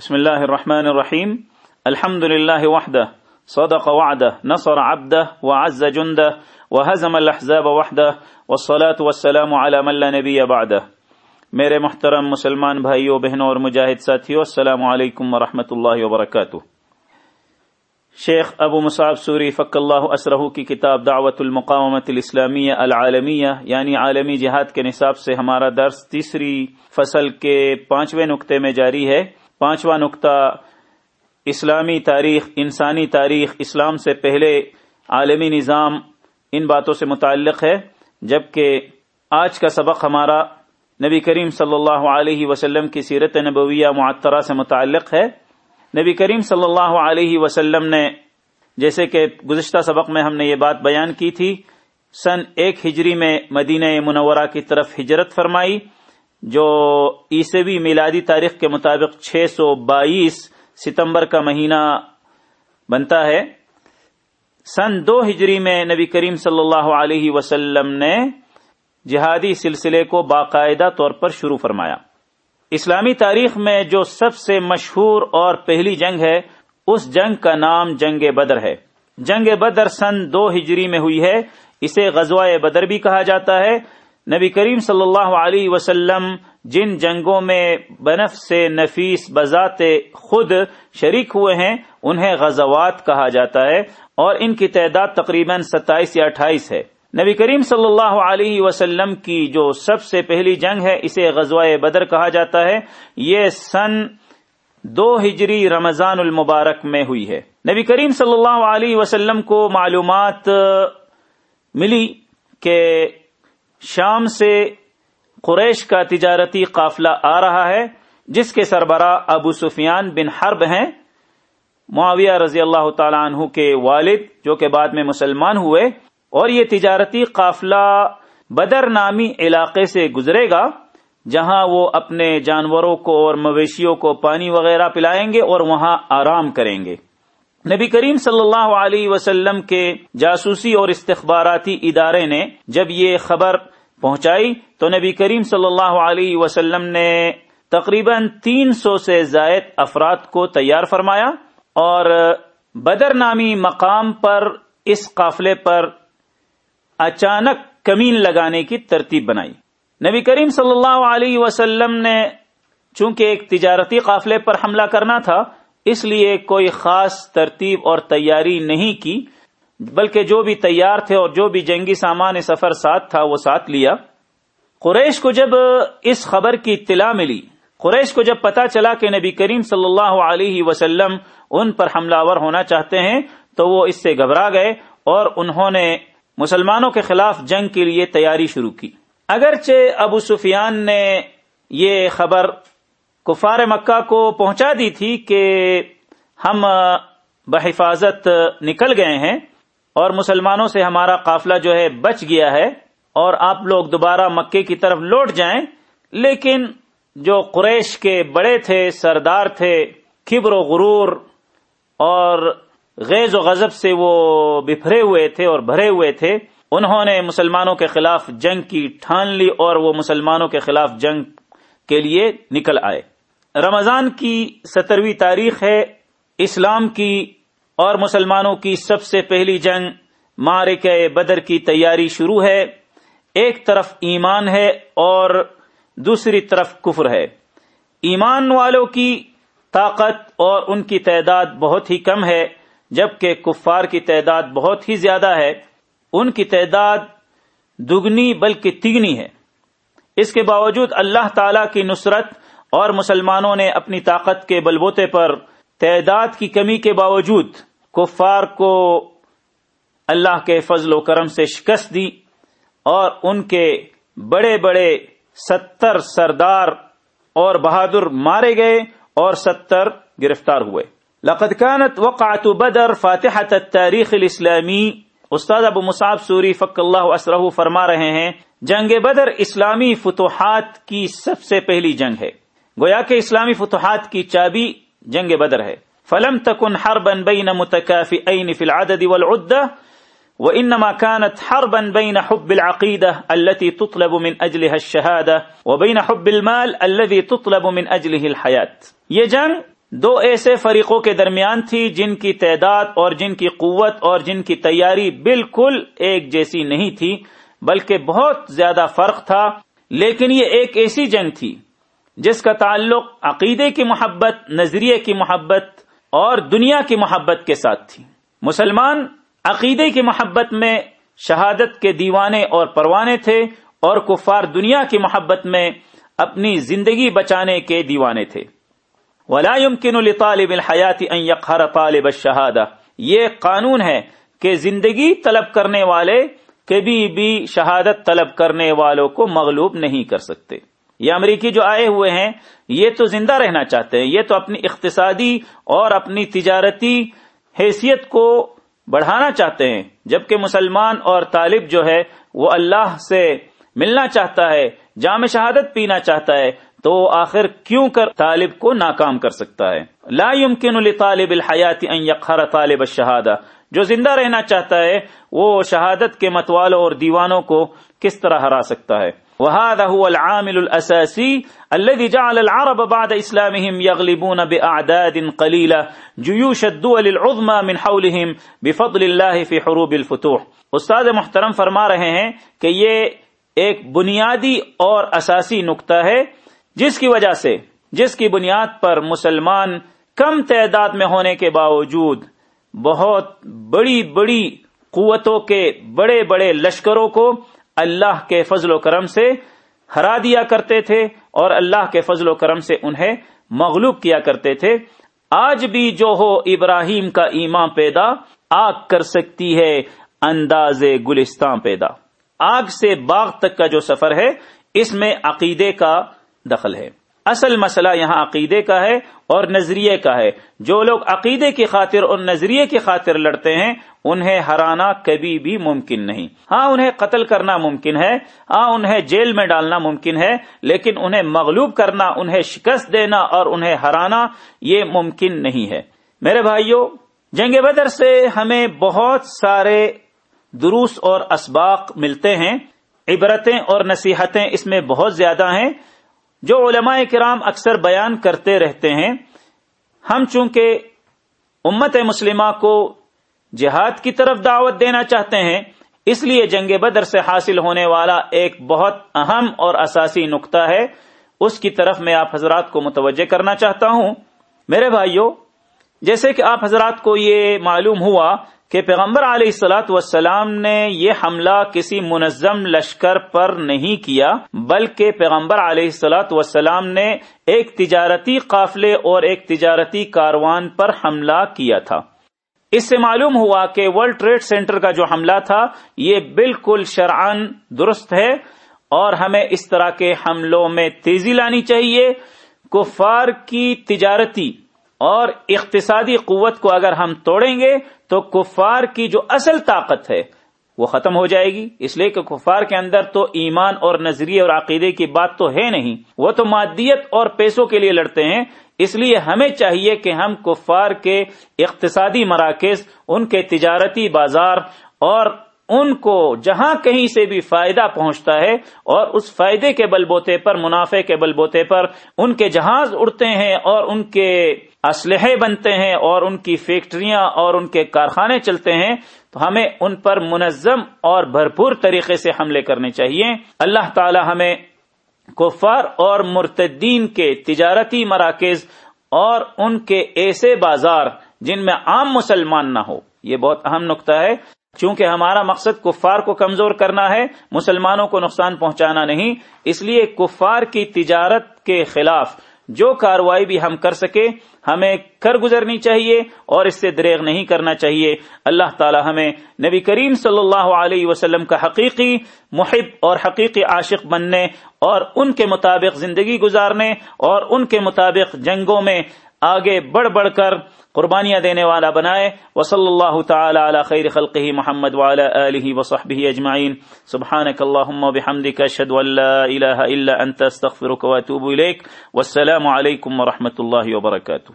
بسم الله الرحمن الرحيم الحمد لله وحده صدق وعده نصر عبده وعز جنده وهزم الأحزاب وحده والصلاة والسلام على من لا نبي بعده میرے محترم مسلمان بھائیوں بہنوں اور مجاہد ساتھیوں السلام علیکم ورحمۃ اللہ وبرکاتہ. شیخ ابو مصعب سوری فق اللہ اسرہ کی کتاب دعوت المقامت الاسلامیہ العالمیہ یعنی عالمی جہاد کے نصاب سے ہمارا درس تیسری فصل کے پانچویں نقطے میں جاری ہے۔ پانچواں نقطہ، اسلامی تاریخ، انسانی تاریخ، اسلام سے پہلے عالمی نظام ان باتوں سے متعلق ہے، جبکہ آج کا سبق ہمارا نبی کریم صلی اللہ علیہ وسلم کی سیرت نبویہ معطرہ سے متعلق ہے۔ نبی کریم صلی اللہ علیہ وسلم نے، جیسے کہ گزشتہ سبق میں ہم نے یہ بات بیان کی تھی، سن ایک ہجری میں مدینہ منورہ کی طرف ہجرت فرمائی۔ جو عیسوی میلادی تاریخ کے مطابق چھ سو بائیس ستمبر کا مہینہ بنتا ہے۔ سن دو ہجری میں نبی کریم صلی اللہ علیہ وسلم نے جہادی سلسلے کو باقاعدہ طور پر شروع فرمایا۔ اسلامی تاریخ میں جو سب سے مشہور اور پہلی جنگ ہے، اس جنگ کا نام جنگ بدر ہے۔ جنگ بدر سن دو ہجری میں ہوئی ہے، اسے غزوہ بدر بھی کہا جاتا ہے۔ نبی کریم صلی اللہ علیہ وسلم جن جنگوں میں بنف سے نفیس بذات خود شریک ہوئے ہیں، انہیں غزوات کہا جاتا ہے اور ان کی تعداد تقریباً ستائیس یا اٹھائیس ہے۔ نبی کریم صلی اللہ علیہ وسلم کی جو سب سے پہلی جنگ ہے، اسے غزوہ بدر کہا جاتا ہے۔ یہ سن دو ہجری رمضان المبارک میں ہوئی ہے۔ نبی کریم صلی اللہ علیہ وسلم کو معلومات ملی کہ شام سے قریش کا تجارتی قافلہ آ رہا ہے، جس کے سربراہ ابو سفیان بن حرب ہیں۔ معاویہ رضی اللہ تعالیٰ عنہ کے والد، جو کہ بعد میں مسلمان ہوئے۔ اور یہ تجارتی قافلہ بدر نامی علاقے سے گزرے گا، جہاں وہ اپنے جانوروں کو اور مویشیوں کو پانی وغیرہ پلائیں گے اور وہاں آرام کریں گے۔ نبی کریم صلی اللہ علیہ وسلم کے جاسوسی اور استخباراتی ادارے نے جب یہ خبر پہنچائی تو نبی کریم صلی اللہ علیہ وسلم نے تقریباً تین سو سے زائد افراد کو تیار فرمایا اور بدر نامی مقام پر اس قافلے پر اچانک کمین لگانے کی ترتیب بنائی۔ نبی کریم صلی اللہ علیہ وسلم نے چونکہ ایک تجارتی قافلے پر حملہ کرنا تھا، اس لیے کوئی خاص ترتیب اور تیاری نہیں کی۔ بلکہ جو بھی تیار تھے اور جو بھی جنگی سامان سفر ساتھ تھا، وہ ساتھ لیا۔ قریش کو جب اس خبر کی اطلاع ملی، قریش کو جب پتا چلا کہ نبی کریم صلی اللہ علیہ وسلم ان پر حملہ ور ہونا چاہتے ہیں، تو وہ اس سے گھبرا گئے اور انہوں نے مسلمانوں کے خلاف جنگ کے لیے تیاری شروع کی۔ اگرچہ ابو سفیان نے یہ خبر کفار مکہ کو پہنچا دی تھی کہ ہم بحفاظت نکل گئے ہیں اور مسلمانوں سے ہمارا قافلہ جو ہے بچ گیا ہے اور آپ لوگ دوبارہ مکے کی طرف لوٹ جائیں۔ لیکن جو قریش کے بڑے تھے، سردار تھے، کبر و غرور اور غیظ و غضب سے وہ بفرے ہوئے تھے اور بھرے ہوئے تھے، انہوں نے مسلمانوں کے خلاف جنگ کی ٹھان لی اور وہ مسلمانوں کے خلاف جنگ کے لیے نکل آئے۔ رمضان کی سترویں تاریخ ہے، اسلام کی اور مسلمانوں کی سب سے پہلی جنگ مارک بدر کی تیاری شروع ہے۔ ایک طرف ایمان ہے اور دوسری طرف کفر ہے۔ ایمان والوں کی طاقت اور ان کی تعداد بہت ہی کم ہے، جبکہ کفار کی تعداد بہت ہی زیادہ ہے۔ ان کی تعداد دگنی بلکہ تگنی ہے۔ اس کے باوجود اللہ تعالی کی نصرت اور مسلمانوں نے اپنی طاقت کے بلبوتے پر تعداد کی کمی کے باوجود کفار کو اللہ کے فضل و کرم سے شکست دی اور ان کے بڑے بڑے ستر سردار اور بہادر مارے گئے اور ستر گرفتار ہوئے۔ لقد كانت وقعت بدر فاتحة التاريخ الاسلامی استاد ابو مصعب سوری فق اللہ اسرہ فرما رہے ہیں، جنگ بدر اسلامی فتوحات کی سب سے پہلی جنگ ہے۔ گویا کہ اسلامی فتوحات کی چابی جنگ بدر ہے۔ فلم تکن حربا بین متكافئين في العدد والعدة وإنما كانت حربا بين حب العقيدة التي تطلب من أجلها الشهادة وبين حب المال الذي تطلب من أجله الحياة یہ جنگ دو ایسے فریقوں کے درمیان تھی، جن کی تعداد اور جن کی قوت اور جن کی تیاری بالکل ایک جیسی نہیں تھی، بلکہ بہت زیادہ فرق تھا۔ لیکن یہ ایک ایسی جنگ تھی، جس کا تعلق عقیدے کی محبت، نظریے کی محبت اور دنیا کی محبت کے ساتھ تھی۔ مسلمان عقیدے کی محبت میں شہادت کے دیوانے اور پروانے تھے اور کفار دنیا کی محبت میں اپنی زندگی بچانے کے دیوانے تھے۔ ولا يمكن لطالب الحیات ان يقهر طالب الشهاده یہ قانون ہے کہ زندگی طلب کرنے والے کبھی بھی شہادت طلب کرنے والوں کو مغلوب نہیں کر سکتے۔ یہ امریکی جو آئے ہوئے ہیں، یہ تو زندہ رہنا چاہتے ہیں، یہ تو اپنی اقتصادی اور اپنی تجارتی حیثیت کو بڑھانا چاہتے ہیں، جبکہ مسلمان اور طالب جو ہے، وہ اللہ سے ملنا چاہتا ہے، جامع شہادت پینا چاہتا ہے، تو آخر کیوں کر طالب کو ناکام کر سکتا ہے؟ لا يمكن لطالب الحیات ان يقهر طالب الشهاده جو زندہ رہنا چاہتا ہے، وہ شہادت کے متوالوں اور دیوانوں کو کس طرح ہرا سکتا ہے؟ وهذا هو العامل الاساسي الذي جعل العرب بعد اسلامهم يغلبون باعداد قليله جيوش الدول العظمى من حولهم بفضل الله في حروب الفتوح. استاد محترم فرما رہے ہیں کہ یہ ایک بنیادی اور اساسی نقطہ ہے، جس کی وجہ سے، جس کی بنیاد پر مسلمان کم تعداد میں ہونے کے باوجود بہت بڑی بڑی قوتوں کے بڑے بڑے لشکروں کو اللہ کے فضل و کرم سے ہرا دیا کرتے تھے اور اللہ کے فضل و کرم سے انہیں مغلوب کیا کرتے تھے۔ آج بھی جو ہو ابراہیم کا ایمان پیدا، آگ کر سکتی ہے انداز گلستان پیدا۔ آگ سے باغ تک کا جو سفر ہے، اس میں عقیدے کا دخل ہے۔ اصل مسئلہ یہاں عقیدے کا ہے اور نظریے کا ہے۔ جو لوگ عقیدے کی خاطر اور نظریے کی خاطر لڑتے ہیں، انہیں ہرانا کبھی بھی ممکن نہیں۔ ہاں انہیں قتل کرنا ممکن ہے ہاں انہیں جیل میں ڈالنا ممکن ہے، لیکن انہیں مغلوب کرنا، انہیں شکست دینا اور انہیں ہرانا، یہ ممکن نہیں ہے۔ میرے بھائیوں جنگ بدر سے ہمیں بہت سارے دروس اور اسباق ملتے ہیں۔ عبرتیں اور نصیحتیں اس میں بہت زیادہ ہیں۔ جو علماء کرام اکثر بیان کرتے رہتے ہیں، ہم چونکہ امت مسلمہ کو جہاد کی طرف دعوت دینا چاہتے ہیں، اس لیے جنگ بدر سے حاصل ہونے والا ایک بہت اہم اور اساسی نقطہ ہے۔ اس کی طرف میں آپ حضرات کو متوجہ کرنا چاہتا ہوں۔ میرے بھائیوں جیسے کہ آپ حضرات کو یہ معلوم ہوا کہ پیغمبر علیہ السلاۃ والسلام نے یہ حملہ کسی منظم لشکر پر نہیں کیا، بلکہ پیغمبر علیہ السلاۃ والسلام نے ایک تجارتی قافلے اور ایک تجارتی کاروان پر حملہ کیا تھا۔ اس سے معلوم ہوا کہ ورلڈ ٹریڈ سینٹر کا جو حملہ تھا، یہ بالکل شرعن درست ہے اور ہمیں اس طرح کے حملوں میں تیزی لانی چاہیے۔ کفار کی تجارتی اور اقتصادی قوت کو اگر ہم توڑیں گے تو کفار کی جو اصل طاقت ہے وہ ختم ہو جائے گی۔ اس لیے کہ کفار کے اندر تو ایمان اور نظریے اور عقیدے کی بات تو ہے نہیں، وہ تو مادیت اور پیسوں کے لیے لڑتے ہیں۔ اس لیے ہمیں چاہیے کہ ہم کفار کے اقتصادی مراکز، ان کے تجارتی بازار اور ان کو جہاں کہیں سے بھی فائدہ پہنچتا ہے اور اس فائدے کے بل بوتے پر، منافع کے بل بوتے پر، ان کے جہاز اڑتے ہیں اور ان کے اسلحے بنتے ہیں اور ان کی فیکٹریاں اور ان کے کارخانے چلتے ہیں، تو ہمیں ان پر منظم اور بھرپور طریقے سے حملے کرنے چاہیے۔ اللہ تعالی ہمیں کفار اور مرتدین کے تجارتی مراکز اور ان کے ایسے بازار جن میں عام مسلمان نہ ہو، یہ بہت اہم نقطہ ہے۔ چونکہ ہمارا مقصد کفار کو کمزور کرنا ہے، مسلمانوں کو نقصان پہنچانا نہیں، اس لیے کفار کی تجارت کے خلاف جو کاروائی بھی ہم کر سکے ہمیں کر گزرنی چاہیے اور اس سے دریغ نہیں کرنا چاہیے۔ اللہ تعالی ہمیں نبی کریم صلی اللہ علیہ وسلم کا حقیقی محب اور حقیقی عاشق بننے اور ان کے مطابق زندگی گزارنے اور ان کے مطابق جنگوں میں آگے بڑھ بڑھ کر قربانیاں دینے والا بنائے۔ وصلی اللہ تعالی علی خیر خلقہ محمد وعلی آلہ وصحبہ اجمعین۔ سبحانک اللہم وبحمدک اشہد ان لا الہ الا انت، استغفرک واتوب الیک۔ والسلام علیکم ورحمۃ اللہ وبرکاتہ۔